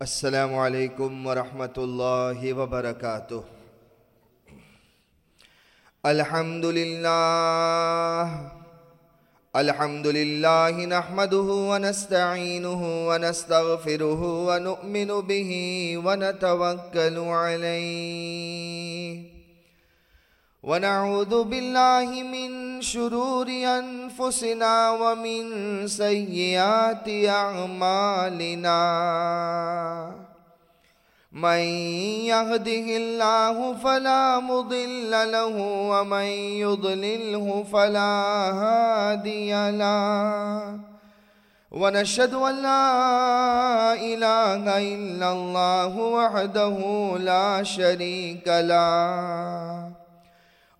السلام علیکم ورحمۃ اللہ وبرکاتہ۔ الحمد للہ الحمد للہ نحمده ونستعینه ونستغفره ونؤمن به ونتوکل علیہ۔ ونعوذ بالله من شرور أنفسنا ومن سيئات أعمالنا. من يهده الله فلا مضل له ومن يضلله فلا هادي له. ونشهد أن لا إله إلا الله وحده لا شريك له.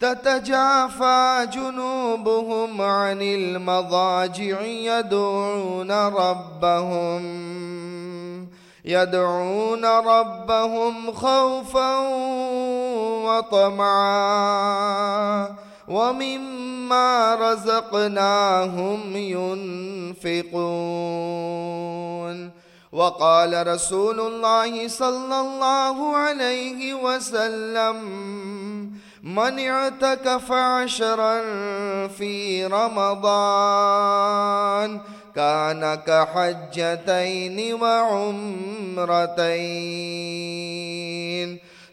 تتجافى جنوبهم عن المضاجع يدعون ربهم يدعون ربهم خوفا وطمعا. ومما رزقناهم ينفقون. وقال رسول الله صلى الله عليه وسلم من اعتكف عشرا في رمضان كان كحجتين وعمرتين.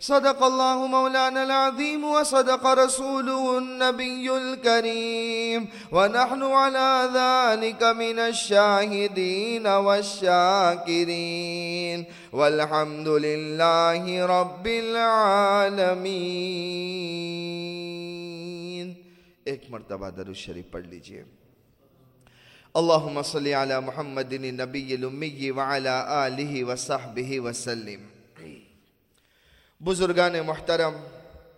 صدق الله مولانا العظيم وصدق رسوله النبي الكريم ونحن على ذلك من الشاهدين والشاكرين والحمد لله رب العالمين ایک مرتبہ درود شریف پڑھ لیجیے. اللہم صلی علی محمد النبی الامی وعلا آلہ وصحبہ وسلم بزرگان محترم،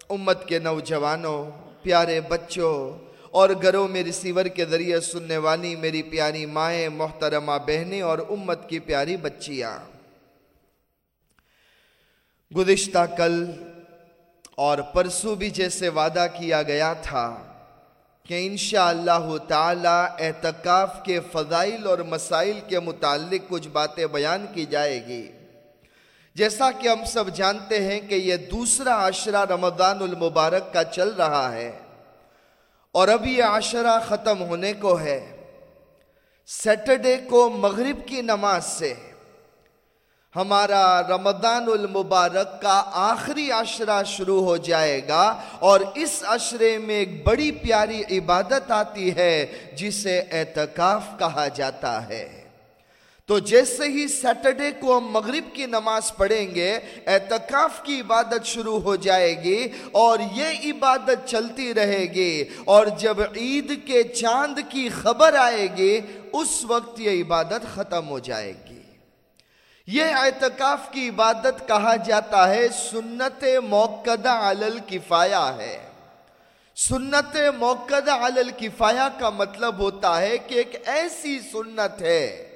امت کے نوجوانوں، پیارے بچوں اور گھروں میں ریسیور کے ذریعے سننے والی میری پیاری مائیں، محترمہ بہنیں اور امت کی پیاری بچیاں۔ گزشتہ کل اور پرسو بھی جیسے وعدہ کیا گیا تھا کہ انشاءاللہ تعالی اعتکاف کے فضائل اور مسائل کے متعلق کچھ باتیں بیان کی جائے گی۔ جیسا کہ ہم سب جانتے ہیں کہ یہ دوسرا عشرہ رمضان المبارک کا چل رہا ہے اور اب یہ عشرہ ختم ہونے کو ہے۔ سیٹرڈے کو مغرب کی نماز سے ہمارا رمضان المبارک کا آخری عشرہ شروع ہو جائے گا اور اس عشرے میں ایک بڑی پیاری عبادت آتی ہے جسے اعتکاف کہا جاتا ہے۔ تو جیسے ہی سیٹرڈے کو ہم مغرب کی نماز پڑھیں گے، اعتکاف کی عبادت شروع ہو جائے گی اور یہ عبادت چلتی رہے گی۔ اور جب عید کے چاند کی خبر آئے گی، اس وقت یہ عبادت ختم ہو جائے گی۔ یہ اعتکاف کی عبادت کہا جاتا ہے، سنت موقع علل کفایا ہے۔ سنت موقع علل کفایا کا مطلب ہوتا ہے کہ ایک ایسی سنت ہے۔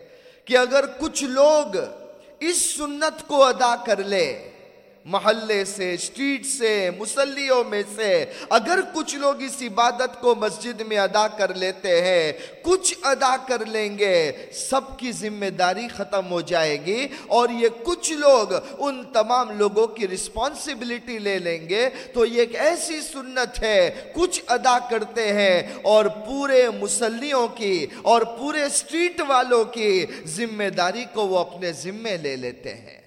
کہ اگر کچھ لوگ اس سنت کو ادا کر لے محلے سے اسٹریٹ سے، مسلیوں میں سے اگر کچھ لوگ اس عبادت کو مسجد میں ادا کر لیتے ہیں، کچھ ادا کر لیں گے، سب کی ذمہ داری ختم ہو جائے گی اور یہ کچھ لوگ ان تمام لوگوں کی رسپانسبلٹی لے لیں گے، تو یہ ایک ایسی سنت ہے، کچھ ادا کرتے ہیں اور پورے مسلیوں کی اور پورے اسٹریٹ والوں کی ذمہ داری کو وہ اپنے ذمے لے لیتے ہیں۔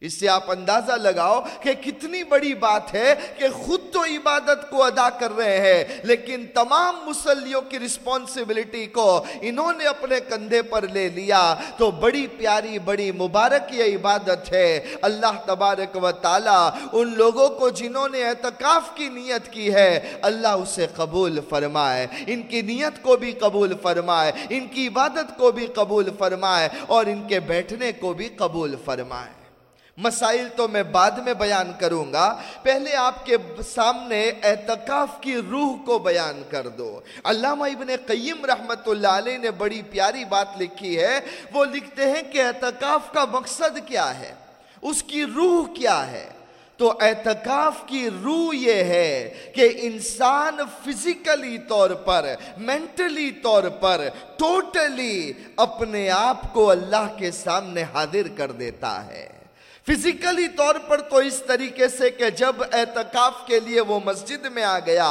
اس سے آپ اندازہ لگاؤ کہ کتنی بڑی بات ہے کہ خود تو عبادت کو ادا کر رہے ہیں، لیکن تمام مسلیوں کی رسپانسبلٹی کو انہوں نے اپنے کندھے پر لے لیا۔ تو بڑی پیاری، بڑی مبارک یہ عبادت ہے۔ اللہ تبارک و تعالی ان لوگوں کو جنہوں نے اعتکاف کی نیت کی ہے، اللہ اسے قبول فرمائے۔ ان کی نیت کو بھی قبول فرمائے، ان کی عبادت کو بھی قبول فرمائے اور ان کے بیٹھنے کو بھی قبول فرمائے۔ مسائل تو میں بعد میں بیان کروں گا۔ پہلے آپ کے سامنے اعتکاف کی روح کو بیان کر دو۔ علامہ ابن قیم رحمت اللہ علیہ نے بڑی پیاری بات لکھی ہے۔ وہ لکھتے ہیں کہ اعتکاف کا مقصد کیا ہے؟ اس کی روح کیا ہے؟ تو اعتکاف کی روح یہ ہے کہ انسان فزیکلی طور پر، مینٹلی طور پر ٹوٹلی اپنے آپ کو اللہ کے سامنے حاضر کر دیتا ہے۔ فزیکلی طور پر تو اس طریقے سے کہ جب اعتکاف کے لیے وہ مسجد میں آ گیا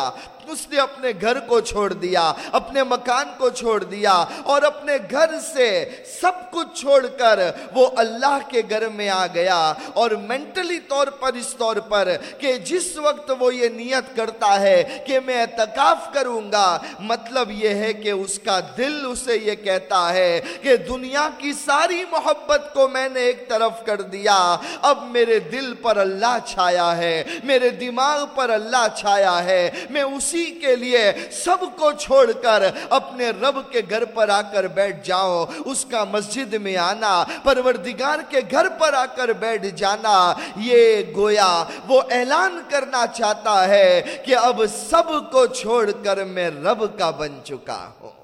اس نے اپنے گھر کو چھوڑ دیا، اپنے مکان کو چھوڑ دیا اور اپنے گھر سے سب کچھ چھوڑ کر وہ اللہ کے گھر میں آ گیا اور مینٹلی طور پر اس طور پر کہ جس وقت وہ یہ نیت کرتا ہے کہ میں اعتکاف کروں گا مطلب یہ ہے کہ اس کا دل اسے یہ کہتا ہے کہ دنیا کی ساری محبت کو میں نے ایک طرف کر دیا، اب میرے دل پر اللہ چھایا ہے، میرے دماغ پر اللہ چھایا ہے، میں اسی اسی کے لیے سب کو چھوڑ کر اپنے رب کے گھر پر آ کر بیٹھ جاؤ، اس کا مسجد میں آنا، پروردگار کے گھر پر آ کر بیٹھ جانا، یہ گویا وہ اعلان کرنا چاہتا ہے کہ اب سب کو چھوڑ کر میں رب کا بن چکا ہوں۔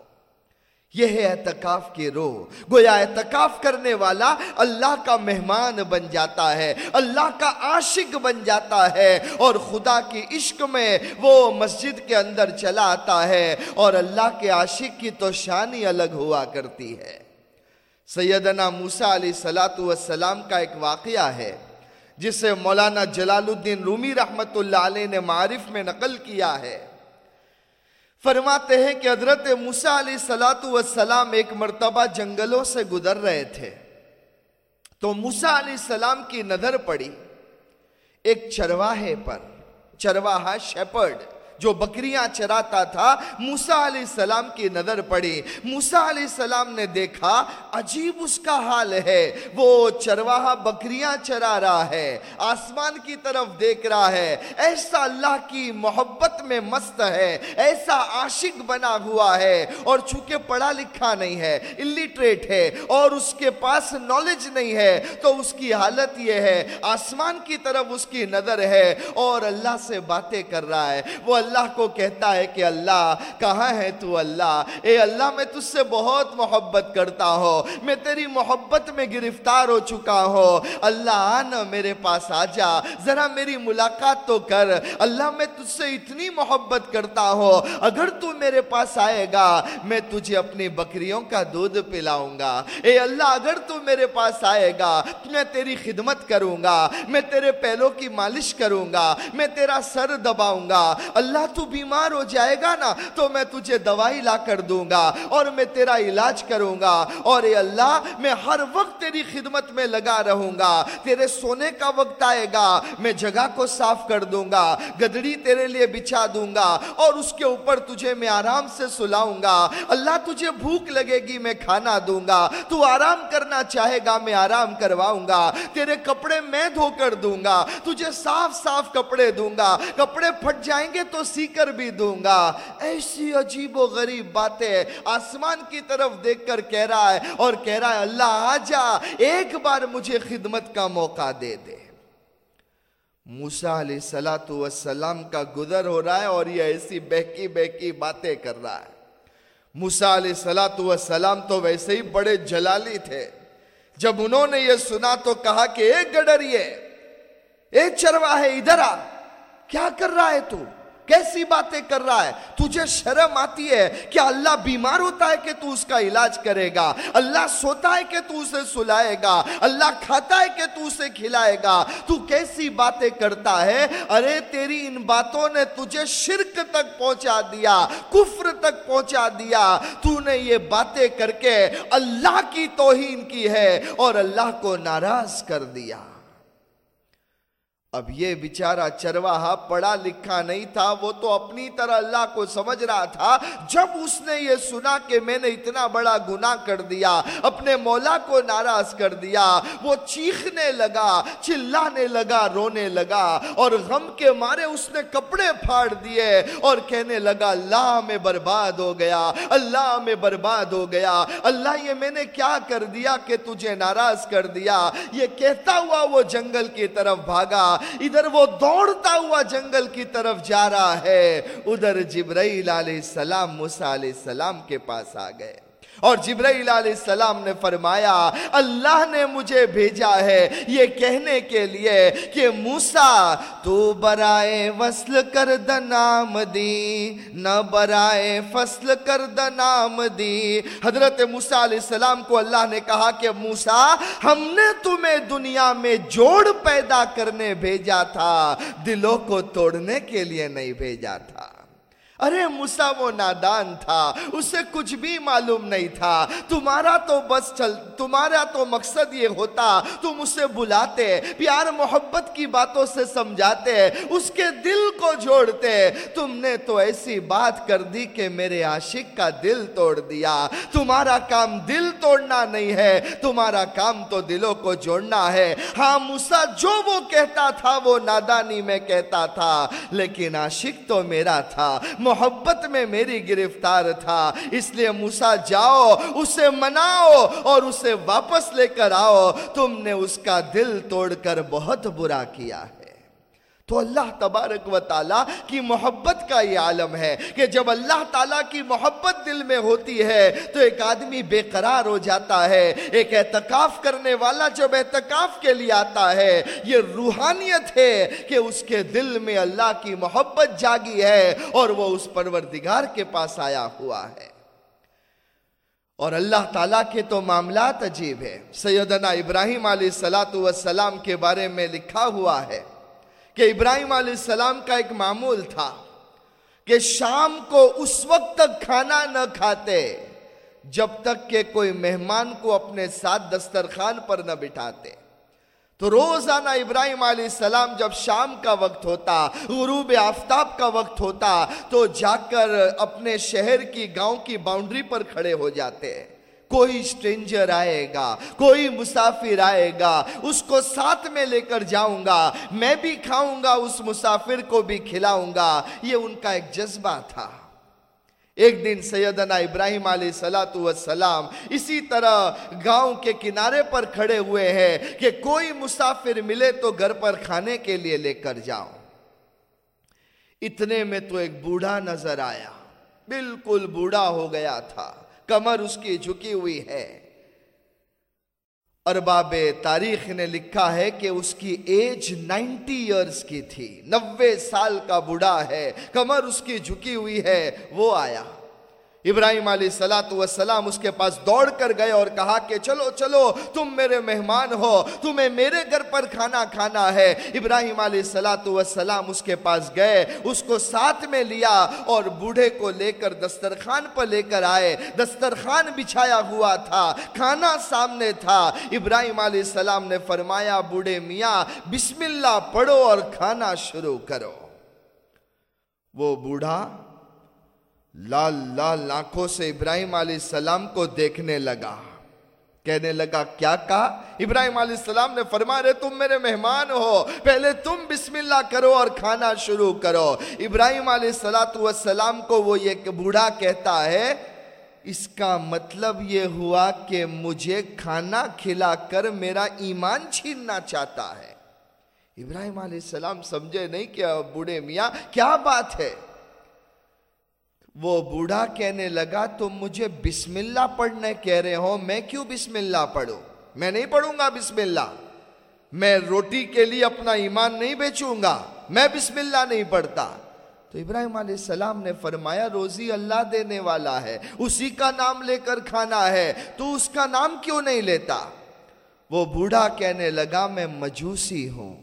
یہ ہے اعتکاف کی روح۔ گویا اعتکاف کرنے والا اللہ کا مہمان بن جاتا ہے، اللہ کا عاشق بن جاتا ہے اور خدا کی عشق میں وہ مسجد کے اندر چلا آتا ہے اور اللہ کے عاشق کی تو شانی الگ ہوا کرتی ہے۔ سیدنا موسیٰ علیہ السلام کا ایک واقعہ ہے، جسے مولانا جلال الدین رومی رحمت اللہ علیہ نے معرف میں نقل کیا ہے۔ فرماتے ہیں کہ حضرت موسیٰ علیہ السلام ایک مرتبہ جنگلوں سے گزر رہے تھے۔ تو موسیٰ علیہ السلام کی نظر پڑی ایک چرواہے پر، چرواہا شیپرڈ۔ جو بکریاں چراتا تھا، موسیٰ علیہ السلام کی نظر پڑی۔ موسیٰ علیہ السلام نے دیکھا، عجیب اس کا حال ہے۔ وہ چرواہا بکریاں چرا رہا ہے، آسمان کی طرف دیکھ رہا ہے۔ ایسا اللہ کی محبت میں مست ہے، ایسا عاشق بنا ہوا ہے۔ اور چونکہ پڑھا لکھا نہیں ہے اللیٹریٹ ہے، اور اس کے پاس نالج نہیں ہے، تو اس کی حالت یہ ہے، آسمان کی طرف اس کی نظر ہے۔ اور اللہ سے باتیں کر رہا ہے۔ وہ اللہ اللہ کو کہتا ہے کہ اللہ، کہاں ہے تو اللہ؟ اے اللہ، میں تجھ سے بہت محبت کرتا ہوں، میں تیری محبت میں گرفتار ہو چکا ہوں۔ اللہ آنا میرے پاس آ جا، ذرا میری ملاقات تو کر۔ اللہ، میں تجھ سے اتنی محبت کرتا ہوں، اگر تو میرے پاس آئے گا، میں تجھے اپنی بکریوں کا دودھ پلاؤں گا۔ اے اللہ، اگر تو میرے پاس آئے گا، میں تیری خدمت کروں گا، میں تیرے پہلوں کی مالش کروں گا، میں تیرا سر دباؤں گا۔ اللہ اللہ تو بیمار ہو جائے گا نا، تو میں تجھے دوائی لا کر دوں گا اور میں تیرا علاج کروں گا۔ اور اے اللہ، میں ہر وقت تیری خدمت میں لگا رہوں گا۔ تیرے سونے کا وقت آئے گا، میں جگہ کو صاف کر دوں گا، گدڑی تیرے لیے بچھا دوں گا اور اس کے اوپر تجھے میں آرام سے سلاؤں گا۔ اللہ، تجھے بھوک لگے گی، میں کھانا دوں گا۔ تو آرام کرنا چاہے گا، میں آرام کرواؤں گا۔ تیرے کپڑے میں دھو کر دوں گا، تجھے صاف صاف کپڑے دوں گا۔ کپڑے پھٹ جائیں گے تو سی کر بھی دوں گا۔ ایسی عجیب و غریب باتیں آسمان کی طرف دیکھ کر کہہ رہا ہے اور کہہ رہا ہے، اللہ آجا ایک بار مجھے خدمت کا موقع دے دے۔ موسیٰ علیہ السلام کا گزر ہو رہا ہے اور یہ ایسی بہکی بہکی باتیں کر رہا ہے۔ موسیٰ علیہ السلام تو ویسے ہی بڑے جلالی تھے۔ جب انہوں نے یہ سنا تو کہا کہ ایک گڈریے ایک چرواہے، ادھر آ۔ کیا کر رہا ہے تو؟ کیسی باتیں کر رہا ہے؟ تجھے شرم آتی ہے کیا اللہ بیمار ہوتا ہے کہ تو اس کا علاج کرے گا؟ اللہ سوتا ہے کہ تو اسے سلائے گا؟ اللہ کھاتا ہے کہ تو اسے کھلائے گا؟ تو کیسی باتیں کرتا ہے؟ ارے تیری ان باتوں نے تجھے شرک تک پہنچا دیا، کفر تک پہنچا دیا۔ تو نے یہ باتیں کر کے اللہ کی توہین کی ہے اور اللہ کو ناراض کر دیا۔ اب یہ بیچارہ چرواہا پڑھا لکھا نہیں تھا، وہ تو اپنی طرح اللہ کو سمجھ رہا تھا۔ جب اس نے یہ سنا کہ میں نے اتنا بڑا گناہ کر دیا، اپنے مولا کو ناراض کر دیا، وہ چیخنے لگا، چلانے لگا، رونے لگا اور غم کے مارے اس نے کپڑے پھاڑ دیے اور کہنے لگا، اللہ میں برباد ہو گیا، اللہ میں برباد ہو گیا۔ اللہ، یہ میں نے کیا کر دیا کہ تجھے ناراض کر دیا۔ یہ کہتا ہوا وہ جنگل کی طرف بھاگا۔ ادھر وہ دوڑتا ہوا جنگل کی طرف جا رہا ہے، ادھر جبرائیل علیہ السلام، موسیٰ علیہ السلام کے پاس آ گئے۔ اور جبرائیل علیہ السلام نے فرمایا، اللہ نے مجھے بھیجا ہے یہ کہنے کے لیے کہ موسیٰ، تو برائے وصل کرد نام دی، نہ برائے فصل کرد نام دی۔ حضرت موسیٰ علیہ السلام کو اللہ نے کہا کہ موسیٰ، ہم نے تمہیں دنیا میں جوڑ پیدا کرنے بھیجا تھا، دلوں کو توڑنے کے لیے نہیں بھیجا تھا۔ ارے موسیٰ وہ نادان تھا، اسے کچھ بھی معلوم نہیں تھا۔ تمہارا تو بس چل، تمہارا تو مقصد یہ ہوتا، تم اسے بلاتے، پیار محبت کی باتوں سے سمجھاتے، اس کے دل کو جوڑتے۔ تم نے تو ایسی بات کر دی کہ میرے عاشق کا دل توڑ دیا۔ تمہارا کام دل توڑنا نہیں ہے، تمہارا کام تو دلوں کو جوڑنا ہے۔ ہاں موسیٰ جو وہ کہتا تھا، وہ نادانی میں کہتا تھا، لیکن عاشق تو میرا تھا۔ محبت محبت میں میری گرفتار تھا، اس لیے موسیٰ جاؤ، اسے مناؤ اور اسے واپس لے کر آؤ۔ تم نے اس کا دل توڑ کر بہت برا کیا ہے۔ تو اللہ تبارک و تعالیٰ کی محبت کا یہ عالم ہے کہ جب اللہ تعالیٰ کی محبت دل میں ہوتی ہے تو ایک آدمی بے قرار ہو جاتا ہے، ایک اعتقاف کرنے والا جب اعتقاف کے لیے آتا ہے، یہ روحانیت ہے کہ اس کے دل میں اللہ کی محبت جاگی ہے اور وہ اس پروردگار کے پاس آیا ہوا ہے۔ اور اللہ تعالیٰ کے تو معاملات عجیب ہے سیدنا ابراہیم علیہ السلام کے بارے میں لکھا ہوا ہے۔ کہ ابراہیم علیہ السلام کا ایک معمول تھا کہ شام کو اس وقت تک کھانا نہ کھاتے جب تک کہ کوئی مہمان کو اپنے ساتھ دسترخوان پر نہ بٹھاتے۔ تو روزانہ ابراہیم علیہ السلام جب شام کا وقت ہوتا، غروب آفتاب کا وقت ہوتا، تو جا کر اپنے شہر کی، گاؤں کی باؤنڈری پر کھڑے ہو جاتے۔ کوئی سٹرینجر آئے گا، کوئی مسافر آئے گا، اس کو ساتھ میں لے کر جاؤں گا، میں بھی کھاؤں گا، اس مسافر کو بھی کھلاؤں گا۔ یہ ان کا ایک جذبہ تھا۔ ایک دن سیدنا ابراہیم علیہ السلام اسی طرح گاؤں کے کنارے پر کھڑے ہوئے ہیں کہ کوئی مسافر ملے تو گھر پر کھانے کے لیے لے کر جاؤں۔ اتنے میں تو ایک بوڑھا نظر آیا، بالکل بوڑھا ہو گیا تھا۔ کمر اس کی جھکی ہوئی ہے۔ ارباب تاریخ نے لکھا ہے کہ اس کی ایج نائنٹی ایئرز کی تھی، نوے سال کا بڑھا ہے کمر اس کی جھکی ہوئی ہے، وہ آیا۔ ابراہیم علیہ السلام اس کے پاس دوڑ کر گئے اور کہا کہ چلو چلو، تم میرے مہمان ہو، تمہیں میرے گھر پر کھانا کھانا ہے۔ ابراہیم علیہ السلام اس کے پاس گئے، اس کو ساتھ میں لیا اور بوڑھے کو لے کر دسترخوان پر لے کر آئے۔ دسترخوان بچھایا ہوا تھا، کھانا سامنے تھا۔ ابراہیم علیہ السلام نے فرمایا، بوڑھے میاں، بسم اللہ پڑھو اور کھانا شروع کرو۔ وہ بوڑھا لال لال آنکھوں سے ابراہیم علیہ السلام کو دیکھنے لگا۔ کہنے لگا، کیا کہا؟ ابراہیم علیہ السلام نے فرما رہے تم میرے مہمان ہو۔ پہلے تم بسم اللہ کرو اور کھانا شروع کرو۔ ابراہیم علیہ السلام کو وہ یہ بوڑھا کہتا ہے، اس کا مطلب یہ ہوا کہ مجھے کھانا کھلا کر میرا ایمان چھیننا چاہتا ہے۔ ابراہیم علیہ السلام سمجھے نہیں کہ بوڑھے میاں، کیا بات ہے؟ وہ بوڑھا کہنے لگا، تم مجھے بسم اللہ پڑھنے کہہ رہے ہو، میں کیوں بسم اللہ پڑھوں؟ میں نہیں پڑھوں گا بسم اللہ۔ میں روٹی کے لیے اپنا ایمان نہیں بیچوں گا، میں بسم اللہ نہیں پڑھتا۔ تو ابراہیم علیہ السلام نے فرمایا، روزی اللہ دینے والا ہے، اسی کا نام لے کر کھانا ہے، تو اس کا نام کیوں نہیں لیتا؟ وہ بوڑھا کہنے لگا، میں مجوسی ہوں۔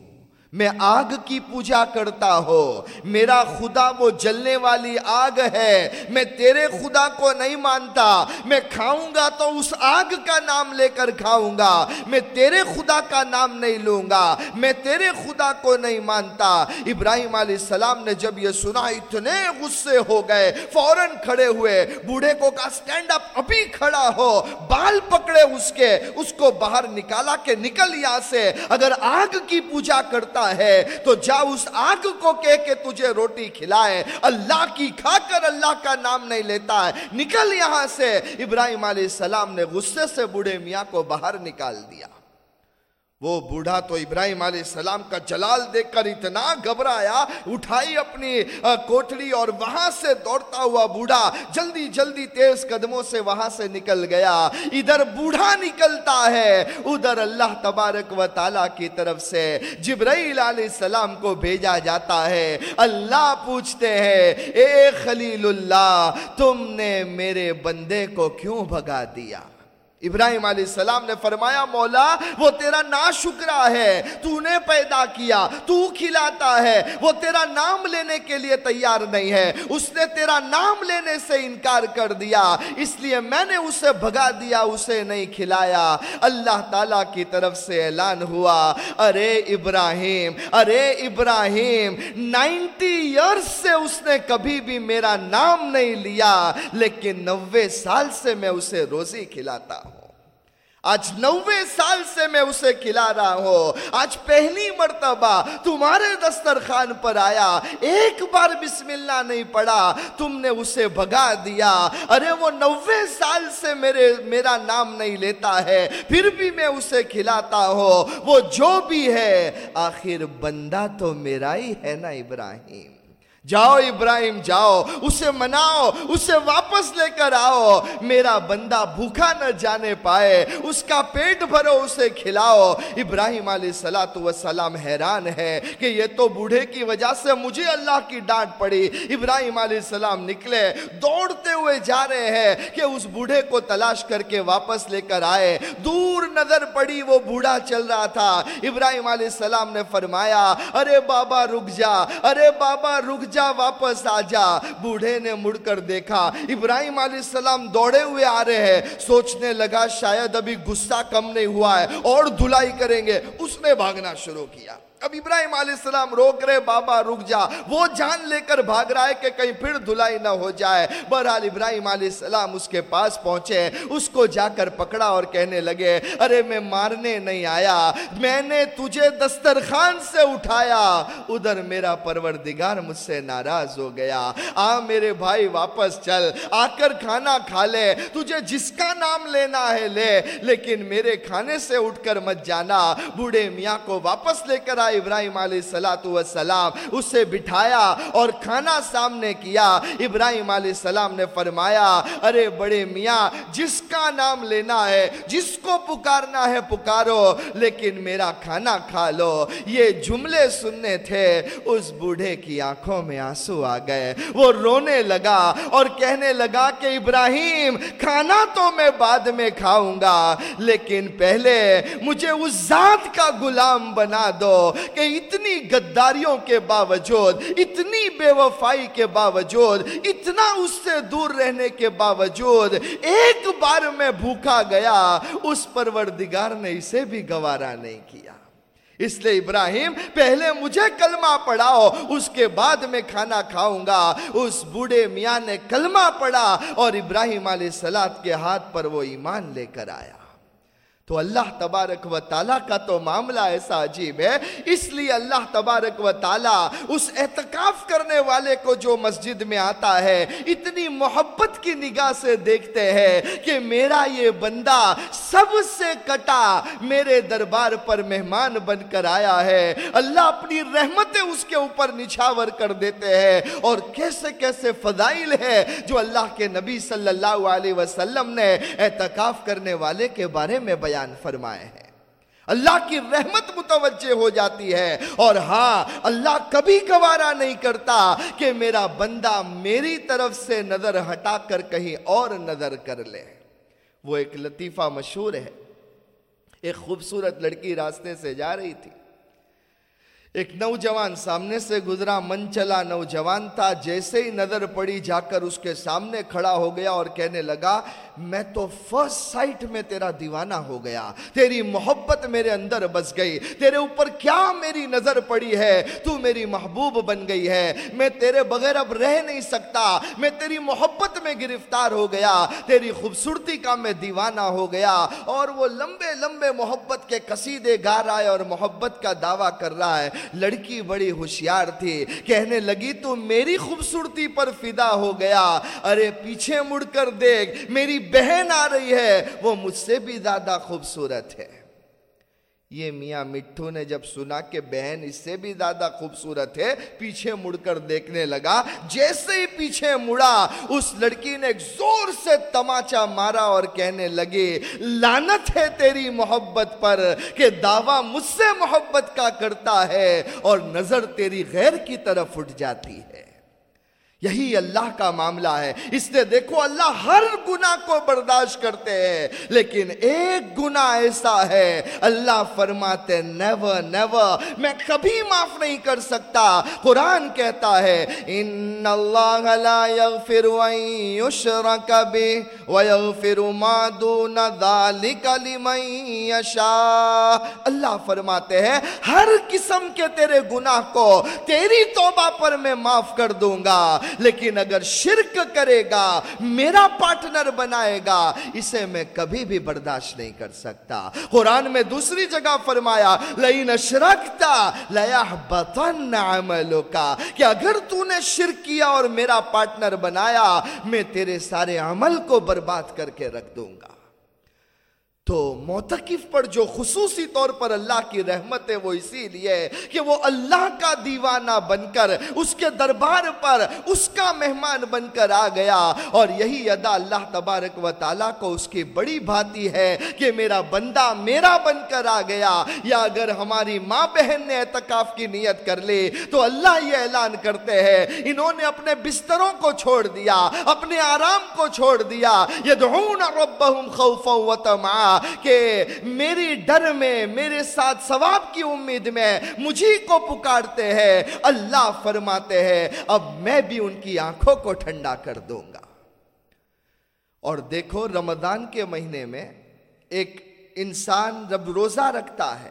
میں آگ کی پوجا کرتا ہو میرا خدا وہ جلنے والی آگ ہے۔ میں تیرے خدا کو نہیں مانتا۔ میں کھاؤں گا تو اس آگ کا نام لے کر کھاؤں گا۔ میں تیرے خدا کا نام نہیں لوں گا۔ میں تیرے خدا کو نہیں مانتا۔ ابراہیم علیہ السلام نے جب یہ سنا، اتنے غصے ہو گئے۔ فوراً کھڑے ہوئے۔ بوڑھے کو کہا سٹینڈ اپ ابھی کھڑا ہو۔ بال پکڑے اس کے۔ اس کو باہر نکالا کہ نکل یہاں سے۔ اگر آگ کی پوجا کرتا ہے، تو جا اس آگ کو کہہ کے تجھے روٹی کھلائے۔ اللہ کی کھا کر اللہ کا نام نہیں لیتا ہے۔ نکل یہاں سے۔ ابراہیم علیہ السلام نے غصے سے بوڑھے میاں کو باہر نکال دیا۔ وہ بوڑھا تو ابراہیم علیہ السلام کا جلال دیکھ کر اتنا گھبرایا، اٹھائی اپنی کوٹڑی اور وہاں سے دوڑتا ہوا بوڑھا جلدی جلدی تیز قدموں سے وہاں سے نکل گیا۔ ادھر بوڑھا نکلتا ہے، ادھر اللہ تبارک و تعالیٰ کی طرف سے جبرائیل علیہ السلام کو بھیجا جاتا ہے۔ اللہ پوچھتے ہیں، اے خلیل اللہ، تم نے میرے بندے کو کیوں بھگا دیا؟ ابراہیم علیہ السلام نے فرمایا، مولا، وہ تیرا نا شکرا ہے، تو نے پیدا کیا، تو کھلاتا ہے، وہ تیرا نام لینے کے لیے تیار نہیں ہے، اس نے تیرا نام لینے سے انکار کر دیا، اس لیے میں نے اسے بھگا دیا، اسے نہیں کھلایا۔ اللہ تعالیٰ کی طرف سے اعلان ہوا، ارے ابراہیم ارے ابراہیم، نائنٹی ایئرس سے اس نے کبھی بھی میرا نام نہیں لیا، لیکن نوے سال سے میں اسے روزی کھلاتا ہوں۔ آج نوے سال سے میں اسے کھلا رہا ہوں۔ آج پہلی مرتبہ تمہارے دسترخان پر آیا۔ ایک بار بسم اللہ نہیں پڑا۔ تم نے اسے بھگا دیا۔ ارے، وہ نوے سال سے میرے، میرا نام نہیں لیتا ہے۔ پھر بھی میں اسے کھلاتا ہوں۔ وہ جو بھی ہے، آخر بندہ تو میرا ہی ہے نا ابراہیم۔ جاؤ ابراہیم، جاؤ، اسے مناؤ، اسے واپس لے کر آؤ۔ میرا بندہ بھوکا نہ جانے پائے، اس کا پیٹ بھرو، اسے کھلاؤ۔ ابراہیم علیہ السلام حیران ہے کہ یہ تو بوڑھے کی وجہ سے مجھے اللہ کی ڈانٹ پڑی۔ ابراہیم علیہ السلام نکلے، دوڑتے ہوئے جا رہے ہیں کہ اس بوڑھے کو تلاش کر کے واپس لے کر آئے۔ دور نظر پڑی، وہ بوڑھا چل رہا تھا۔ ابراہیم علیہ السلام نے فرمایا، ارے بابا، رک جا۔ ارے بابا، رک جا واپس آ جا بوڑھے نے مڑ کر دیکھا ابراہیم علیہ السلام دوڑے ہوئے آ رہے ہیں سوچنے لگا شاید ابھی غصہ کم نہیں ہوا ہے اور دھلائی کریں گے اس نے بھاگنا شروع کیا اب ابراہیم علیہ السلام روک رہے، بابا رک جا۔ وہ جان لے کر بھاگ رہا ہے کہ کہیں پھر دھلائی نہ ہو جائے۔ بہرحال ابراہیم علیہ السلام اس کے پاس پہنچے، اس کو جا کر پکڑا اور کہنے لگے، ارے میں مارنے نہیں آیا، میں نے تجھے دسترخان سے اٹھایا۔ ادھر میرا پروردگار مجھ سے ناراض ہو گیا۔ آ میرے بھائی، واپس چل۔ آ کر کھانا کھا لے، تجھے جس کا نام لینا ہے لے، لیکن میرے کھانے سے اٹھ کر مت جانا۔ بوڑھے میاں کو واپس لے کر آ ابراہیم علیہ السلام اسے بٹھایا اور کھانا سامنے کیا۔ ابراہیم علیہ السلام نے فرمایا، ارے بڑے میاں، جس کا نام لینا ہے، جس کو پکارنا ہے پکارو، لیکن میرا کھانا کھا لو۔ یہ جملے سننے تھے، اس بوڑھے کی آنکھوں میں آنسو آ گئے۔ وہ رونے لگا اور کہنے لگا کہ، ابراہیم، کھانا تو میں بعد میں کھاؤں گا، لیکن پہلے مجھے اس ذات کا غلام بنا دو۔ کہ اتنی گداریوں کے باوجود، اتنی بے وفائی کے باوجود، اتنا اس سے دور رہنے کے باوجود ایک بار میں بھوکا گیا، اس پروردگار نے اسے بھی گوارا نہیں کیا۔ اس لیے ابراہیم، پہلے مجھے کلمہ پڑھاؤ، اس کے بعد میں کھانا کھاؤں گا۔ اس بوڑھے میاں نے کلمہ پڑھا اور ابراہیم علیہ السلام کے ہاتھ پر وہ ایمان لے کر آیا۔ تو اللہ تبارک و تعالیٰ کا تو معاملہ ایسا عجیب ہے۔ اس لیے اللہ تبارک و تعالیٰ اس احتکاف کرنے والے کو جو مسجد میں آتا ہے، اتنی محبت کی نگاہ سے دیکھتے ہیں کہ میرا یہ بندہ سب سے کٹا میرے دربار پر مہمان بن کر آیا ہے۔ اللہ اپنی رحمتیں اس کے اوپر نچھاور کر دیتے ہیں۔ اور کیسے کیسے فضائل ہے جو اللہ کے نبی صلی اللہ علیہ وسلم نے احتکاف کرنے والے کے بارے میں بیان بیان فرمائے ہیں۔ اللہ کی رحمت متوجہ ہو جاتی ہے۔ اور ہاں اللہ کبھی گوارا نہیں کرتا کہ میرا بندہ میری طرف سے نظر ہٹا کر کہیں اور نظر کر لے۔ وہ ایک لطیفہ مشہور ہے۔ ایک خوبصورت لڑکی راستے سے جا رہی تھی۔ ایک نوجوان سامنے سے گزرا۔ من چلا نوجوان تھا۔ جیسے ہی نظر پڑی، جا کر اس کے سامنے کھڑا ہو گیا اور کہنے لگا میں تو فرسٹ سائٹ میں تیرا دیوانہ ہو گیا۔ تیری محبت میرے اندر بس گئی۔ تیرے اوپر کیا میری نظر پڑی ہے؟ تو میری محبوب بن گئی ہے۔ میں تیرے بغیر اب رہ نہیں سکتا۔ میں تیری محبت میں گرفتار ہو گیا۔ تیری خوبصورتی کا میں دیوانہ ہو گیا۔ اور وہ لمبے لمبے محبت کے قصیدے گا رہا ہے اور محبت کا دعویٰ کر رہا ہے۔ لڑکی بڑی ہوشیار تھی۔ کہنے لگی، تو میری خوبصورتی پر فدا ہو گیا۔ ارے، پیچھے مڑ کر دیکھ۔ میری بہن آ رہی ہے، وہ مجھ سے بھی زیادہ خوبصورت ہے۔ یہ میاں مٹھو نے جب سنا کہ بہن اس سے بھی زیادہ خوبصورت ہے، پیچھے مڑ کر دیکھنے لگا۔ جیسے ہی پیچھے مڑا، اس لڑکی نے ایک زور سے تماچا مارا اور کہنے لگے لانت ہے تیری محبت پر کہ دعویٰ مجھ سے محبت کا کرتا ہے اور نظر تیری غیر کی طرف اٹھ جاتی ہے۔ یہی اللہ کا معاملہ ہے۔ اس نے دیکھو اللہ ہر گناہ کو برداشت کرتے ہیں، لیکن ایک گناہ ایسا ہے، اللہ فرماتے نیور نیور میں کبھی معاف نہیں کر سکتا۔ قرآن کہتا ہے ان اللہ لا یغفر ان یشرک به ویغفر ما دون ذالک لمن یشاء اللہ فرماتے ہیں، ہر قسم کے تیرے گناہ کو تیری توبہ پر میں معاف کر دوں گا۔ لیکن اگر شرک کرے گا، میرا پارٹنر بنائے گا، اسے میں کبھی بھی برداشت نہیں کر سکتا۔ قرآن میں دوسری جگہ فرمایا لَإِنَ شِرَكْتَ لَيَحْبَطَنَّ عَمَلُكَ کہ اگر تو نے شرک کیا اور میرا پارٹنر بنایا، میں تیرے سارے عمل کو برباد کر کے رکھ دوں گا۔ تو موتقف پر جو خصوصی طور پر اللہ کی رحمت ہے وہ اسی لیے کہ وہ اللہ کا دیوانہ بن کر اس کے دربار پر اس کا مہمان بن کر آ گیا اور یہی ادا اللہ تبارک و تعالیٰ کو اس کی بڑی بھاتی ہے کہ میرا بندہ میرا بن کر آ گیا یا اگر ہماری ماں بہن نے اعتکاف کی نیت کر لی تو اللہ یہ اعلان کرتے ہیں، انہوں نے اپنے بستروں کو چھوڑ دیا، اپنے آرام کو چھوڑ دیا، یدعون ربهم خوفا و تمعا کہ میری ڈر میں، میرے ساتھ ثواب کی امید میں مجھے کو پکارتے ہیں، اللہ فرماتے ہیں، اب میں بھی ان کی آنکھوں کو ٹھنڈا کر دوں گا۔ اور دیکھو، رمضان کے مہینے میں ایک انسان جب روزہ رکھتا ہے،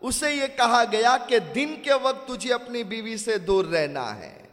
اسے یہ کہا گیا کہ دن کے وقت تجھے اپنی بیوی سے دور رہنا ہے۔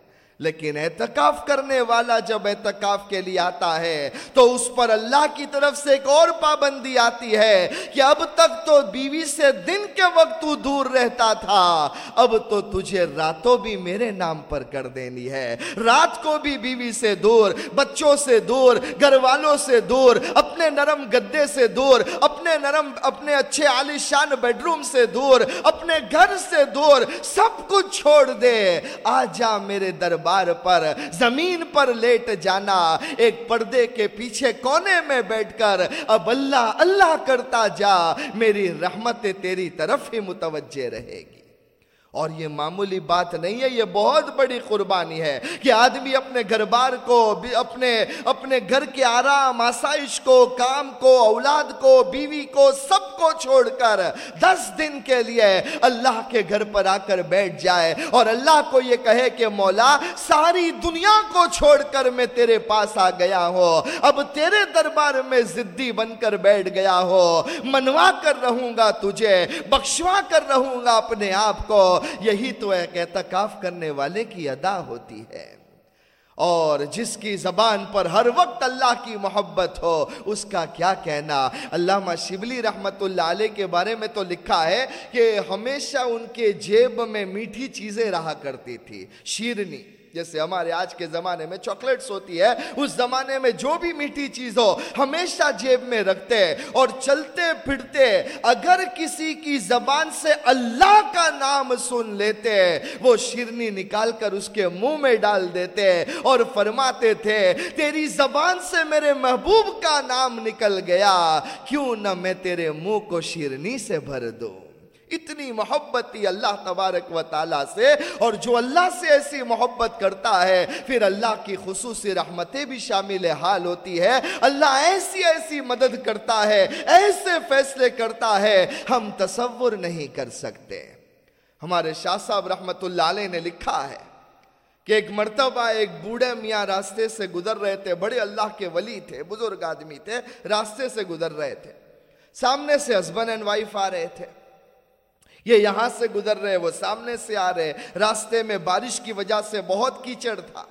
لیکن اعتکاف کرنے والا جب اعتکاف کے لیے آتا ہے، تو اس پر اللہ کی طرف سے ایک اور پابندی آتی ہے کہ اب تک تو بیوی سے دن کے وقت تو دور رہتا تھا، اب تو تجھے راتوں بھی میرے نام پر کر دینی ہے۔ رات کو بھی بیوی سے دور، بچوں سے دور، گھر والوں سے دور، اپنے نرم گدے سے دور، اپنے نرم، اپنے اچھے عالی شان بیڈ روم سے دور، اپنے گھر سے دور، سب کچھ چھوڑ دے۔ آ جا میرے دربار دربار پر زمین پر لیٹ جانا، ایک پردے کے پیچھے کونے میں بیٹھ کر اب اللہ اللہ کرتا جا، میری رحمت تیری طرف ہی متوجہ رہے گی۔ اور یہ معمولی بات نہیں ہے، یہ بہت بڑی قربانی ہے کہ آدمی اپنے گھر بار کو، اپنے اپنے گھر کے آرام، آسائش کو، کام کو، اولاد کو، بیوی کو، سب کو چھوڑ کر دس دن کے لیے اللہ کے گھر پر آ کر بیٹھ جائے اور اللہ کو یہ کہے کہ مولا، ساری دنیا کو چھوڑ کر میں تیرے پاس آ گیا ہوں۔ اب تیرے دربار میں زدی بن کر بیٹھ گیا ہو منوا کر رہوں گا تجھے، بخشوا کر رہوں گا اپنے آپ کو۔ یہی تو ایک اعتکاف کرنے والے کی ادا ہوتی ہے۔ اور جس کی زبان پر ہر وقت اللہ کی محبت ہو، اس کا کیا کہنا؟ علامہ شبلی رحمت اللہ علیہ کے بارے میں تو لکھا ہے کہ ہمیشہ ان کے جیب میں میٹھی چیزیں رہا کرتی تھی، شیرنی۔ جیسے ہمارے آج کے زمانے میں چاکلیٹس ہوتی ہے، اس زمانے میں جو بھی میٹھی چیز ہو، ہمیشہ جیب میں رکھتے اور چلتے پھرتے اگر کسی کی زبان سے اللہ کا نام سن لیتے، وہ شرنی نکال کر اس کے منہ میں ڈال دیتے اور فرماتے تھے، تیری زبان سے میرے محبوب کا نام نکل گیا، کیوں نہ میں تیرے منہ کو شرنی سے بھر دوں؟ اتنی محبت تھی اللہ تبارک و تعالیٰ سے، اور جو اللہ سے ایسی محبت کرتا ہے، پھر اللہ کی خصوصی رحمتیں بھی شامل حال ہوتی ہے۔ اللہ ایسی ایسی مدد کرتا ہے، ایسے فیصلے کرتا ہے، ہم تصور نہیں کر سکتے۔ ہمارے شاہ صاحب رحمت اللہ علیہ نے لکھا ہے کہ ایک مرتبہ ایک بوڑھے میاں راستے سے گزر رہے تھے، بڑے اللہ کے ولی تھے، بزرگ آدمی تھے، راستے سے گزر رہے تھے۔ سامنے سے ہسبینڈ اینڈ وائف آ رہے تھے۔ یہ یہاں سے گزر رہے، وہ سامنے سے آ رہے۔ راستے میں بارش کی وجہ سے بہت کیچڑ تھا۔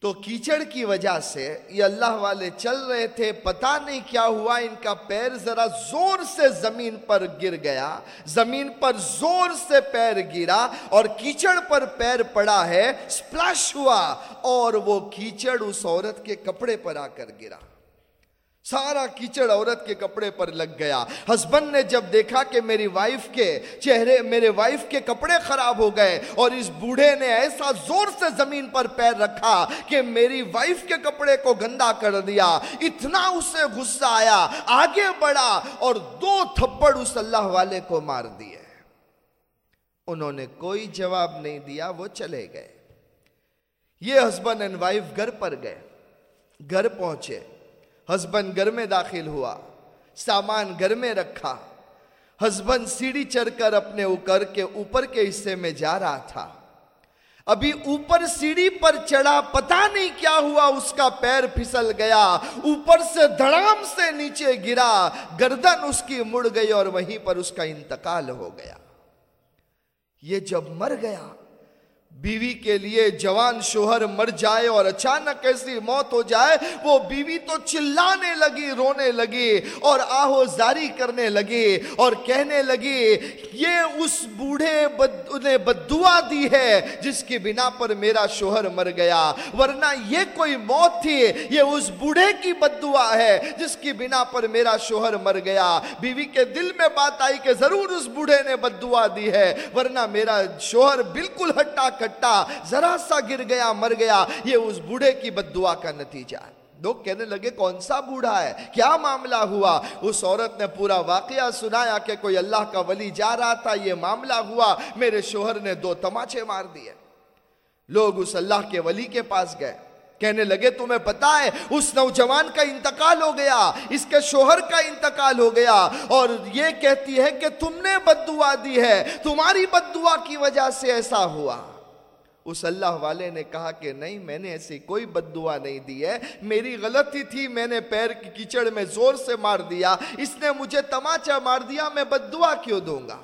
تو کیچڑ کی وجہ سے یہ اللہ والے چل رہے تھے پتا نہیں کیا ہوا، ان کا پیر ذرا زور سے زمین پر گر گیا۔ زمین پر زور سے پیر گرا اور کیچڑ پر پیر پڑا ہے سپلش ہوا اور وہ کیچڑ اس عورت کے کپڑے پر آ کر گرا۔ سارا کیچڑ عورت کے کپڑے پر لگ گیا۔ ہسبینڈ نے جب دیکھا کہ میری وائف کے چہرے، میرے وائف کے کپڑے خراب ہو گئے اور اس بوڑھے نے ایسا زور سے زمین پر پیر رکھا کہ میری وائف کے کپڑے کو گندا کر دیا۔ اتنا اسے غصہ آیا، آگے بڑھا اور دو تھپڑ اس اللہ والے کو مار دیے۔ انہوں نے کوئی جواب نہیں دیا، وہ چلے گئے۔ یہ ہسبینڈ اینڈ وائف گھر پر گئے، گھر پہنچے۔ ہسبینڈ گھر میں داخل ہوا، سامان گھر میں رکھا۔ ہسبینڈ سیڑھی چڑھ کر اپنے اوکر کے اوپر کے حصے میں جا رہا تھا۔ ابھی اوپر سیڑھی پر چڑھا پتا نہیں کیا ہوا، اس کا پیر پھسل گیا۔ اوپر سے دھڑام سے نیچے گرا، گردن اس کی مڑ گئی اور وہیں پر اس کا انتقال ہو گیا۔ یہ جب مر گیا بیوی کے لیے جوان شوہر مر جائے اور اچانک ایسی موت ہو جائے، وہ بیوی تو چلانے لگی، رونے لگی اور آہو زاری کرنے لگی اور کہنے لگی، یہ اس بوڑھے نے بدعا دی ہے جس کی بنا پر میرا شوہر مر گیا۔ ورنہ یہ کوئی موت تھی، یہ اس بوڑھے کی بدعا ہے جس کی بنا پر میرا شوہر مر گیا۔ بیوی کے دل میں بات آئی کہ ضرور اس بوڑھے نے بدعا دی ہے، ورنہ میرا شوہر بالکل ہٹا کر کٹا ذرا سا گر گیا، مر گیا، یہ اس بوڑھے کی بد دعا کا نتیجہ ہے۔ لوگ کہنے لگے، کون سا بوڑھا ہے؟ کیا معاملہ ہوا؟ اس عورت نے پورا واقعہ سنایا کہ کوئی اللہ کا ولی جا رہا تھا، یہ معاملہ ہوا۔ میرے شوہر نے دو تماچے مار دیے۔ لوگ اس اللہ کے ولی کے پاس گئے۔ کہنے لگے، تمہیں پتا ہے، اس نوجوان کا انتقال ہو گیا، اس کے شوہر کا انتقال ہو گیا۔ اور یہ کہتی ہے کہ تم نے بد دعا دی ہے، تمہاری بد دعا کی وجہ سے ایسا ہوا۔ اس اللہ والے نے کہا کہ نہیں، میں نے ایسی کوئی بد دعا نہیں دی ہے۔ میری غلطی تھی، میں نے پیر کی کیچڑ میں زور سے مار دیا۔ اس نے مجھے تماچا مار دیا، میں بد دعا کیوں دوں گا؟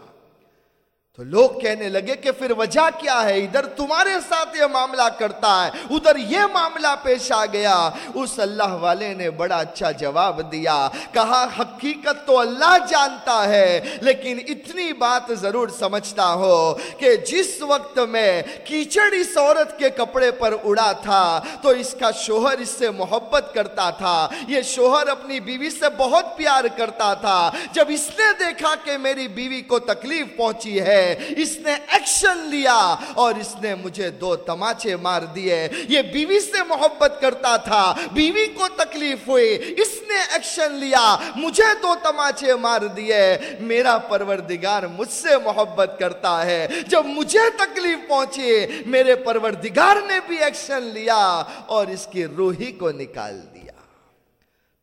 تو لوگ کہنے لگے کہ پھر وجہ کیا ہے؟ ادھر تمہارے ساتھ یہ معاملہ کرتا ہے، ادھر یہ معاملہ پیش آ گیا۔ اس اللہ والے نے بڑا اچھا جواب دیا۔ کہا، حقیقت تو اللہ جانتا ہے، لیکن اتنی بات ضرور سمجھتا ہو کہ جس وقت میں کیچڑ اس عورت کے کپڑے پر اڑا تھا، تو اس کا شوہر اس سے محبت کرتا تھا۔ یہ شوہر اپنی بیوی سے بہت پیار کرتا تھا۔ جب اس نے دیکھا کہ میری بیوی کو تکلیف پہنچی ہے اس نے ایکشن لیا اور اس نے مجھے دو تماچے مار دیے۔ یہ بیوی سے محبت کرتا تھا، بیوی کو تکلیف ہوئی۔ اس نے ایکشن لیا، مجھے دو تماچے مار دیے۔ میرا پروردگار مجھ سے محبت کرتا ہے۔ جب مجھے تکلیف پہنچی، میرے پروردگار نے بھی ایکشن لیا اور اس کی روحی کو نکال دیا۔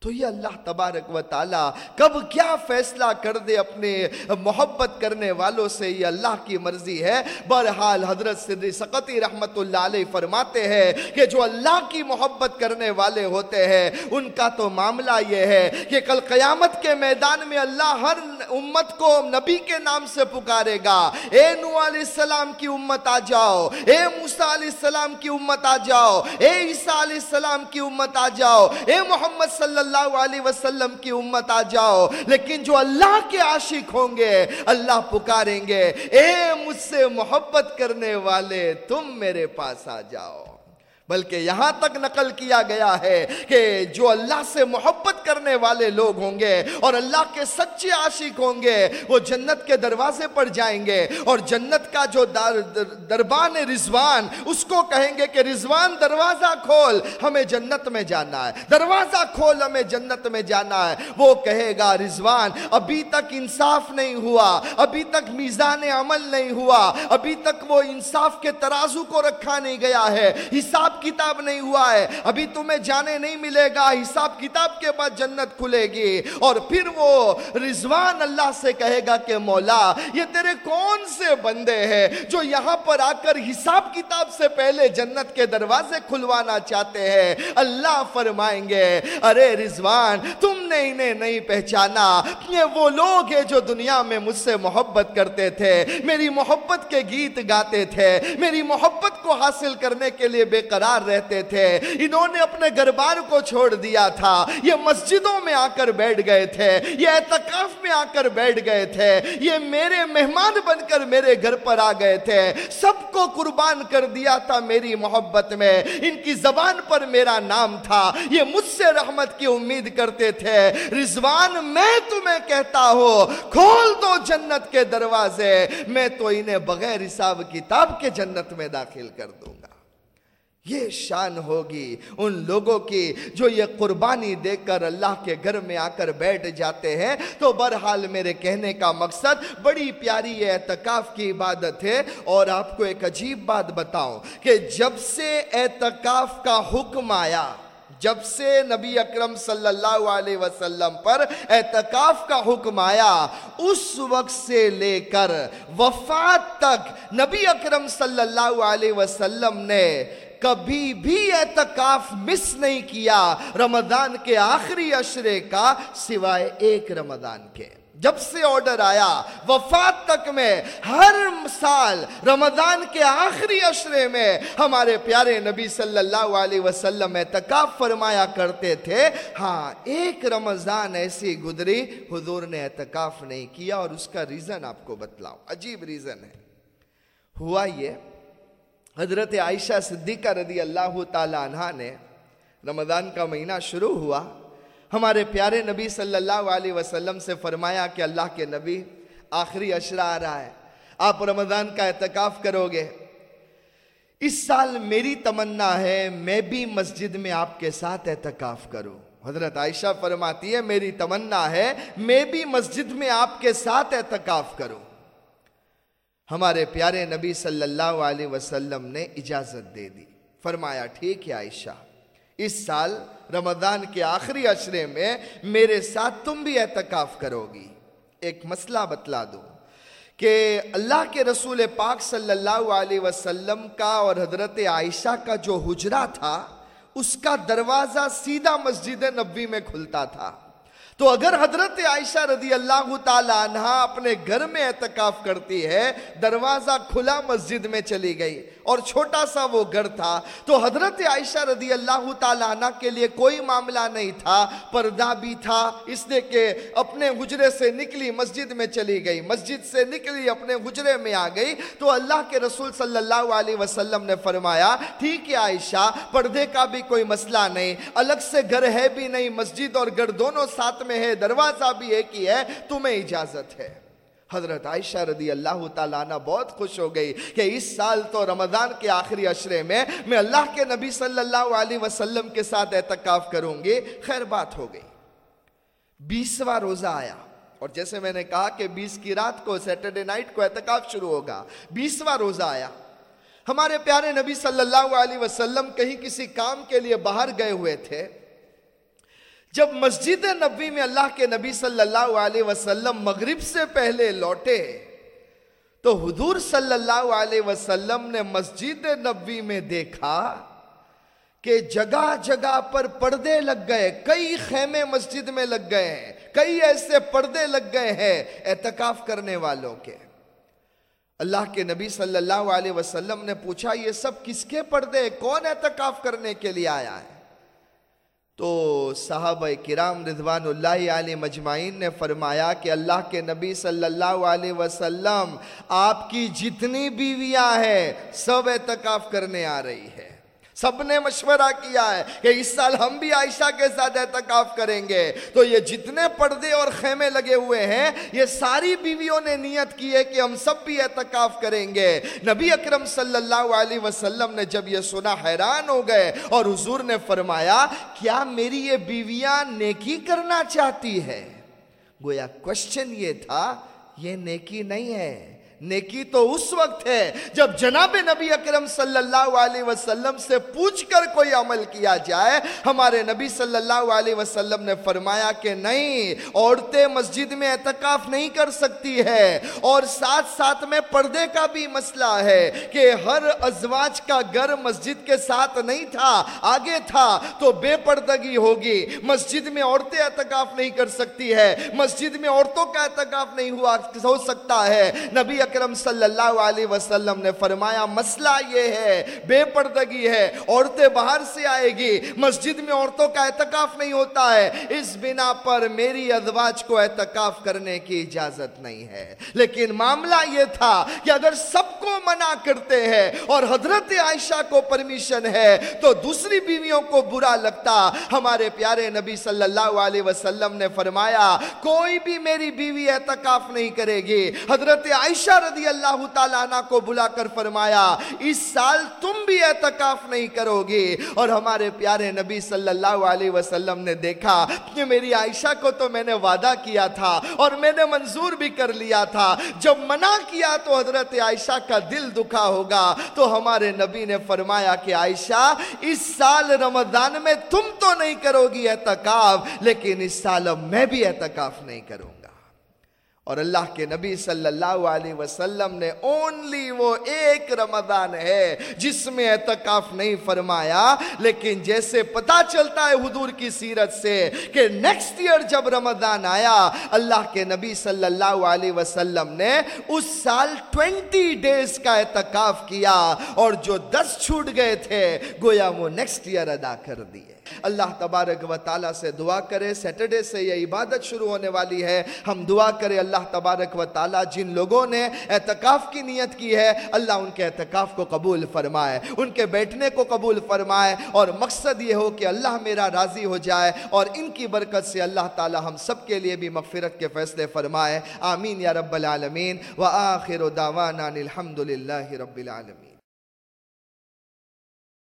تو یہ اللہ تبارک و تعالی کب کیا فیصلہ کر دے اپنے محبت کرنے والوں سے؟ یہ اللہ کی مرضی ہے۔ بہرحال حضرت صدی سقطی رحمت اللہ علیہ فرماتے ہیں کہ جو اللہ کی محبت کرنے والے ہوتے ہیں، ان کا تو معاملہ یہ ہے کہ کل قیامت کے میدان میں اللہ ہر امت کو نبی کے نام سے پکارے گا۔ اے نو علیہ السلام کی امت آ جاؤ۔ اے موسیٰ علیہ السلام کی امت آ جاؤ۔ اے عیسیٰ علیہ السلام کی امت آ جاؤ۔ اے محمد صلی اللہ اللہ علیہ وسلم کی امت آ جاؤ۔ لیکن جو اللہ کے عاشق ہوں گے، اللہ پکاریں گے۔ اے مجھ سے محبت کرنے والے، تم میرے پاس آ جاؤ۔ بلکہ یہاں تک نقل کیا گیا ہے کہ جو اللہ سے محبت کرنے والے لوگ ہوں گے اور اللہ کے سچے عاشق ہوں گے، وہ جنت کے دروازے پر جائیں گے اور جنت کا جو دربان رضوان، اس کو کہیں گے کہ رضوان دروازہ کھول، ہمیں جنت میں جانا ہے۔ دروازہ کھول، ہمیں جنت میں جانا ہے۔ وہ کہے گا، رضوان، ابھی تک انصاف نہیں ہوا، ابھی تک میزان عمل نہیں ہوا، ابھی تک وہ انصاف کے ترازو کو رکھا نہیں گیا ہے۔ حساب حساب کتاب نہیں ہوا ہے۔ ابھی تمہیں جانے نہیں ملے گا، حساب کتاب کے بعد جنت کھلے گی۔ اور پھر وہ رضوان اللہ سے کہے گا کہ، مولا، یہ تیرے کون سے بندے ہیں جو یہاں پر آ کر حساب کتاب سے پہلے جنت کے دروازے کھلوانا چاہتے ہیں؟ اللہ فرمائیں گے، ارے رضوان، تم نے انہیں نہیں پہچانا۔ یہ وہ لوگ ہیں جو دنیا میں مجھ سے محبت کرتے تھے۔ میری محبت کے گیت گاتے تھے۔ میری محبت کو حاصل کرنے کے لیے بے قرار رہتے تھے۔ انہوں نے اپنے گربار کو چھوڑ دیا تھا۔ یہ مسجدوں میں آ کر بیٹھ گئے تھے۔ یہ اعتقاف میں آ کر بیٹھ گئے تھے۔ یہ میرے مہمان بن کر میرے گھر پر آ گئے تھے۔ سب کو قربان کر دیا تھا میری محبت میں۔ ان کی زبان پر میرا نام تھا۔ یہ مجھ سے رحمت کی امید کرتے تھے۔ رضوان، میں تمہیں کہتا ہوں، کھول دو جنت کے دروازے۔ میں تو انہیں بغیر حساب کتاب کے جنت میں داخل کر دوں گا۔ یہ شان ہوگی ان لوگوں کی جو یہ قربانی دے کر اللہ کے گھر میں آ کر بیٹھ جاتے ہیں۔ تو برحال میرے کہنے کا مقصد بڑی پیاری اعتکاف کی عبادت ہے۔ اور آپ کو ایک عجیب بات بتاؤں کہ جب سے اعتکاف کا حکم آیا، جب سے نبی اکرم صلی اللہ علیہ وسلم پر اعتکاف کا حکم آیا، اس وقت سے لے کر وفات تک نبی اکرم صلی اللہ علیہ وسلم نے کبھی بھی اعتکاف مس نہیں کیا رمضان کے آخری اشرے کا سوائے ایک رمضان کے۔ جب سے آرڈر آیا وفات تک میں ہر سال رمضان کے آخری اشرے میں ہمارے پیارے نبی صلی اللہ علیہ وسلم اعتکاف فرمایا کرتے تھے ہاں ایک رمضان ایسی گزری حضور نے اعتکاف نہیں کیا اور اس کا ریزن آپ کو بتلاؤں، عجیب ریزن ہے۔ ہوا یہ حضرت عائشہ صدیقہ رضی اللہ تعالی عنہ نے رمضان کا مہینہ شروع ہوا۔ ہمارے پیارے نبی صلی اللہ علیہ وسلم سے فرمایا کہ اللہ کے نبی آخری اشرہ آ رہا ہے۔ آپ رمضان کا اعتکاف کرو گے اس سال میری تمنا ہے، میں بھی مسجد میں آپ کے ساتھ اعتکاف کروں۔ حضرت عائشہ فرماتی ہے، میری تمنا ہے، میں بھی مسجد میں آپ کے ساتھ اعتکاف کروں۔ ہمارے پیارے نبی صلی اللہ علیہ وسلم نے اجازت دے دی۔ فرمایا، ٹھیک ہے عائشہ، اس سال رمضان کے آخری عشرے میں میرے ساتھ تم بھی اعتکاف کرو گی۔ ایک مسئلہ بتلا دو کہ اللہ کے رسول پاک صلی اللہ علیہ وسلم کا اور حضرت عائشہ کا جو حجرہ تھا، اس کا دروازہ سیدھا مسجد نبی میں کھلتا تھا۔ تو اگر حضرت عائشہ رضی اللہ تعالی عنہ اپنے گھر میں اعتکاف کرتی ہے، دروازہ کھلا مسجد میں چلی گئی اور چھوٹا سا وہ گھر تھا، تو حضرت عائشہ رضی اللہ تعالی عنہ کے لیے کوئی معاملہ نہیں تھا، پردہ بھی تھا۔ اس نے کہ اپنے حجرے سے نکلی مسجد میں چلی گئی۔ مسجد سے نکلی، اپنے حجرے میں آ گئی۔ تو اللہ کے رسول صلی اللہ علیہ وسلم نے فرمایا، ٹھیک ہے عائشہ، پردے کا بھی کوئی مسئلہ نہیں، الگ سے گھر ہے بھی نہیں، مسجد اور گھر دونوں ساتھ میں میں ہے، دروازہ بھی ایک ہی ہے، تمہیں اجازت ہے۔ حضرت عائشہ رضی اللہ تعالیٰ عنہ بہت خوش ہو گئی کہ اس سال تو رمضان کے آخری عشرے میں میں اللہ کے نبی صلی اللہ علیہ وسلم کے ساتھ اعتقاف کروں گی۔ خیر بات ہو گئی۔ بیسواں روزہ آیا۔ اور جیسے میں نے کہا کہ بیس کی رات کو سیٹرڈے نائٹ کو اعتقاف شروع ہوگا۔ بیسواں روزہ آیا۔ ہمارے پیارے نبی صلی اللہ علیہ وسلم کہیں کسی کام کے لیے باہر گئے ہوئے تھے۔ جب مسجد نبی میں اللہ کے نبی صلی اللہ علیہ وسلم مغرب سے پہلے لوٹے، تو حضور صلی اللہ علیہ وسلم نے مسجد نبی میں دیکھا کہ جگہ جگہ پر پردے لگ گئے، کئی خیمے مسجد میں لگ گئے ہیں کئی ایسے پردے لگ گئے ہیں اعتکاف کرنے والوں کے۔ اللہ کے نبی صلی اللہ علیہ وسلم نے پوچھا، یہ سب کس کے پردے؟ کون اعتکاف کرنے کے لیے آیا ہے؟ تو صحابہ کرام رضوان اللہ علیہ مجمعین نے فرمایا کہ اللہ کے نبی صلی اللہ علیہ وسلم آپ کی جتنی بیویاں ہیں سب اعتکاف کرنے آ رہی ہے۔ سب نے مشورہ کیا ہے کہ اس سال ہم بھی عائشہ کے ساتھ اعتکاف کریں گے۔ تو یہ جتنے پردے اور خیمے لگے ہوئے ہیں، یہ ساری بیویوں نے نیت کی ہے کہ ہم سب بھی اعتکاف کریں گے۔ نبی اکرم صلی اللہ علیہ وسلم نے جب یہ سنا حیران ہو گئے اور حضور نے فرمایا، کیا میری یہ بیویاں نیکی کرنا چاہتی ہے گویا کوشچن یہ تھا، یہ نیکی نہیں ہے۔ نیکی تو اس وقت ہے جب جناب نبی اکرم صلی اللہ علیہ وسلم سے پوچھ کر کوئی عمل کیا جائے، ہمارے نبی صلی اللہ علیہ وسلم نے فرمایا کہ نہیں، عورتیں مسجد میں اعتکاف نہیں کر سکتی ہے۔ اور ساتھ ساتھ میں پردے کا بھی مسئلہ ہے کہ ہر ازواج کا گھر مسجد کے ساتھ نہیں تھا، آگے تھا تو بے پردگی ہوگی۔ مسجد میں عورتیں اعتکاف نہیں کر سکتی ہے، مسجد میں عورتوں کا اعتکاف نہیں ہوا، ہو سکتا ہے۔ نبی اکرم صلی اللہ علیہ وسلم نے فرمایا، مسئلہ یہ ہے، بے پردگی ہے، عورتیں باہر سے آئے گی، مسجد میں عورتوں کا اعتکاف نہیں ہوتا ہے، اس بنا پر میری ازواج کو اعتکاف کرنے کی اجازت نہیں ہے۔ لیکن معاملہ یہ تھا کہ اگر سب کو منع کرتے ہیں اور حضرت عائشہ کو پرمیشن ہے، تو دوسری بیویوں کو برا لگتا۔ ہمارے پیارے نبی صلی اللہ علیہ وسلم نے فرمایا، کوئی بھی میری بیوی اعتکاف نہیں کرے گی۔ حضرت عائشہ رضی اللہ تعالیٰ عنہ کو بلا کر فرمایا، اس سال تم بھی اعتکاف نہیں کرو گی اور ہمارے پیارے نبی صلی اللہ علیہ وسلم نے دیکھا کہ میری عائشہ کو تو میں نے وعدہ کیا تھا اور میں نے منظور بھی کر لیا تھا۔ جب منع کیا تو حضرت عائشہ کا دل دکھا ہوگا۔ تو ہمارے نبی نے فرمایا کہ عائشہ، اس سال رمضان میں تم تو نہیں کرو گی اعتکاف، لیکن اس سال میں بھی اعتکاف نہیں کروں اور اللہ کے نبی صلی اللہ علیہ وسلم نے اونلی وہ ایک رمضان ہے جس میں اعتکاف نہیں فرمایا، لیکن جیسے پتا چلتا ہے حضور کی سیرت سے کہ نیکسٹ ایئر جب رمضان آیا، اللہ کے نبی صلی اللہ علیہ وسلم نے اس سال ٹوینٹی ڈیز کا اعتکاف کیا اور جو دس چھوٹ گئے تھے، گویا وہ نیکسٹ ایئر ادا کر دیے۔ اللہ تبارک و تعالیٰ سے دعا کرے سیٹرڈے سے یہ عبادت شروع ہونے والی ہے۔ ہم دعا کرے اللہ تبارک و تعالیٰ جن لوگوں نے اعتکاف کی نیت کی ہے، اللہ ان کے اعتکاف کو قبول فرمائے، ان کے بیٹھنے کو قبول فرمائے۔ اور مقصد یہ ہو کہ اللہ میرا راضی ہو جائے اور ان کی برکت سے اللہ تعالیٰ ہم سب کے لیے بھی مغفرت کے فیصلے فرمائے۔ آمین یا رب العالمین۔ وآخر دعوانا الحمد رب العالمین۔